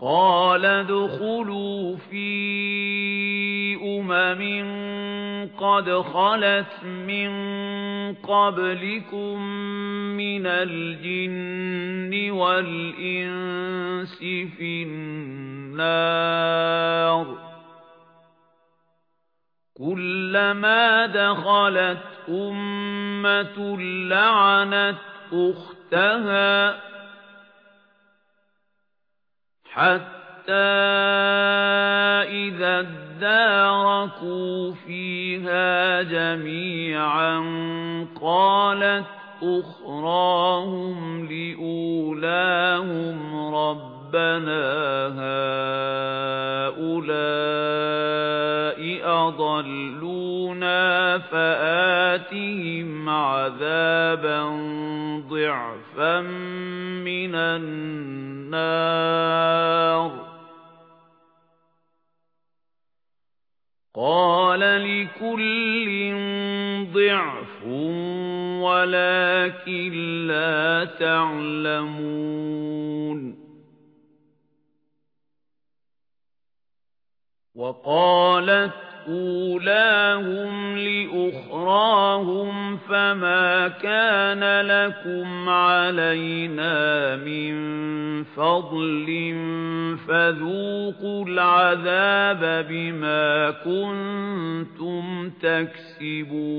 قال ادخلوا في أمم قد خلت من قبلكم من الجن والإنس في النار كلما دخلت أمة لعنت أختها حتى إذا اداركوا فيها جميعا قالت أخراهم لأولاهم ربنا هؤلاء أضلونا فآتهم عذابا ضعفا من النار قال لكل ضعف ولكن لا تعلمون وقالت أولاهم لأخراهم فما كان لكم علينا من فضل فذوقوا العذاب بما كنتم تكسبون.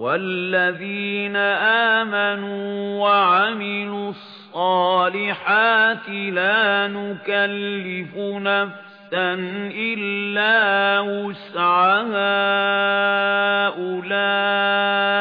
وَالَّذِينَ آمَنُوا وَعَمِلُوا الصَّالِحَاتِ لَا نُكَلِّفُ نَفْسًا إِلَّا وُسْعَهَا أُولَئِكَ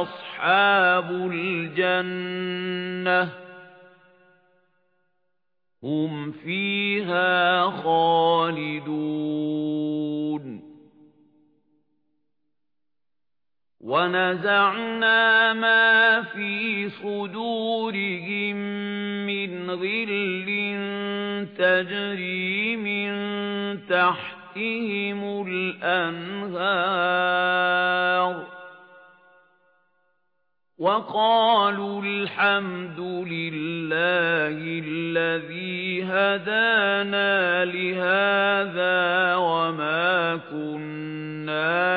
أَصْحَابُ الْجَنَّةِ هُمْ فِيهَا خَالِدُونَ وَنَزَعْنَا مَا فِي صُدُورِهِم مِّنْ غِلٍّ تَجْرِي مِن تَحْتِهِمُ الْأَنْهَارُ. وَقَالُوا الْحَمْدُ لِلَّهِ الَّذِي هَدَانَا لِهَذَا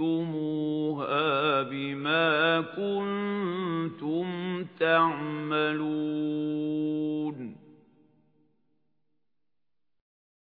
أورثتموها بما كنتم تعملون.